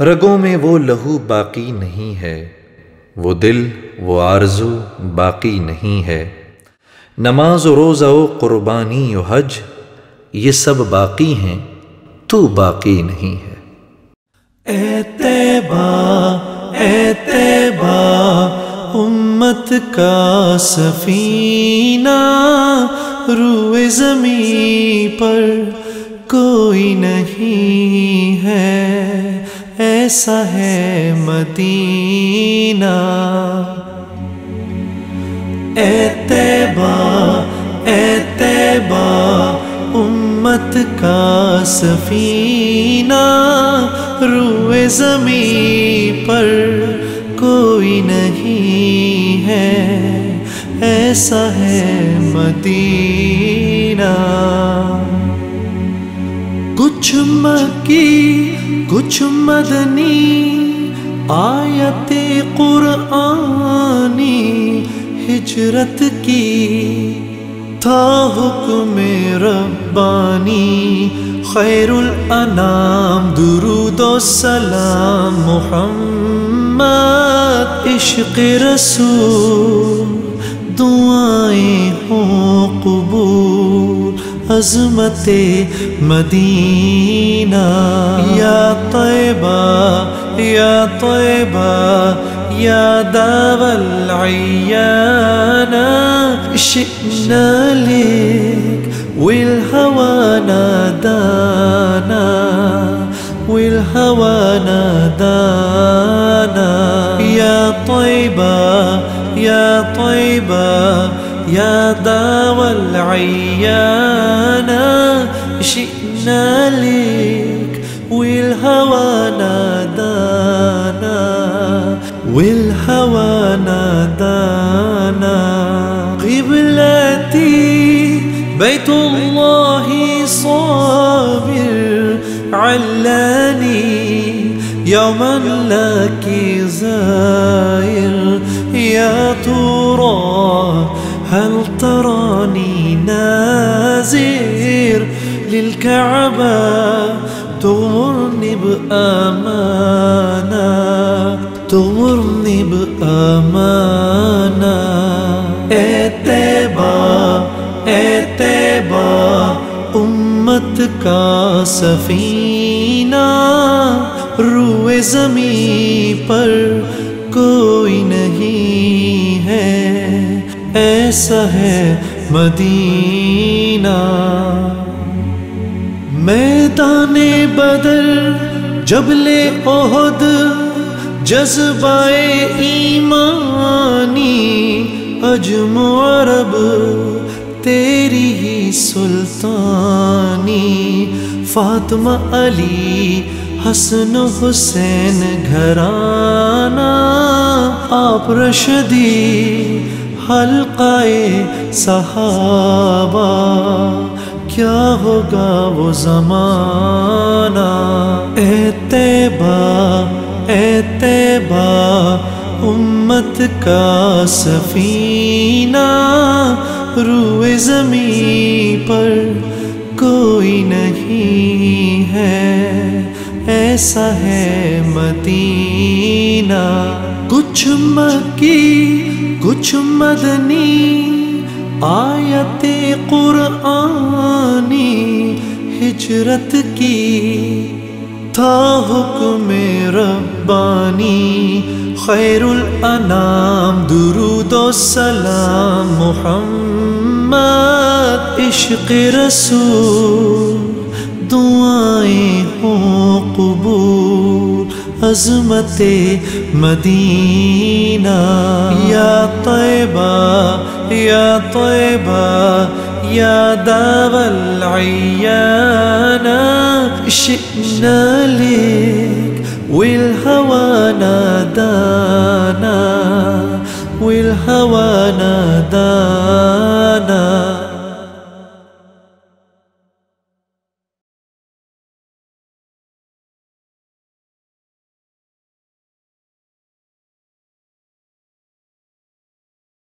رگوں میں وہ لہو باقی نہیں ہے۔ وہ دل، وہ آرزو باقی نہیں ہے۔ نماز و روزہ و قربانی و حج، یہ سب باقی ہیں، تو باقی نہیں ہے۔ اے تیبہ اے تیبہ، امت کا سفینہ روئے زمین پر کوئی نہیں ہے۔ ایسا ہے مدینہ؟ اے تیبہ اے تیبہ امت کا سفینہ روئے زمین پر کوئی نہیں ہے۔ ایسا ہے مدینہ۔ کچھ مکی، کچھ مدنی آیت قرآنی ہجرت کی تھا حکم ربانی خیر الانام، درود و سلام، محمد عشق رسول، دعائیں ہوں قبول۔ عظمت مدینہ یا طیبہ یا طیبہ یا داب العیانہ شئنا لك والهوى نادانا والهوى نادانا. يا طيبة يا طيبة يا داوى العيانا شئنا لك والهوى نادانا والهوى نادانا. قبلتي بيت الله صابر علاني يوما لك زائر يا ترى هل تراني نازر؟ للكعبة تغمرني بأمانة تغمرني بأمانة. اے تیبہ امت کا سفینہ روئے زمین پر کوئی نہیں ہے۔ ایسا ہے مدینہ۔ میدان بدر، جبل عہد جذبائے ایمانی اجم عرب، تیری ہی سلطانی، فاطمہ علی، حسن حسین گھرانا آپ رشدی حلقائے صحابہ۔ کیا ہوگا وہ زمانہ؟ اے تیبہ اے تیبہ امت کا سفینہ، روئے زمین پر کوئی نہیں ہے۔ ایسا ہے مدینہ۔ کچھ مکی، کچھ مدنی آیت قرآنی ہجرت کی تھا حکم ربانی خیر الانام، درود و سلام، محمد، عشق رسول، دعائیں ہوں قبول، عظمت مدینہ۔ یا طیبہ یا طیبہ یا داب العیانہ شئنا لك والهوى نادانا والهوى نادانا.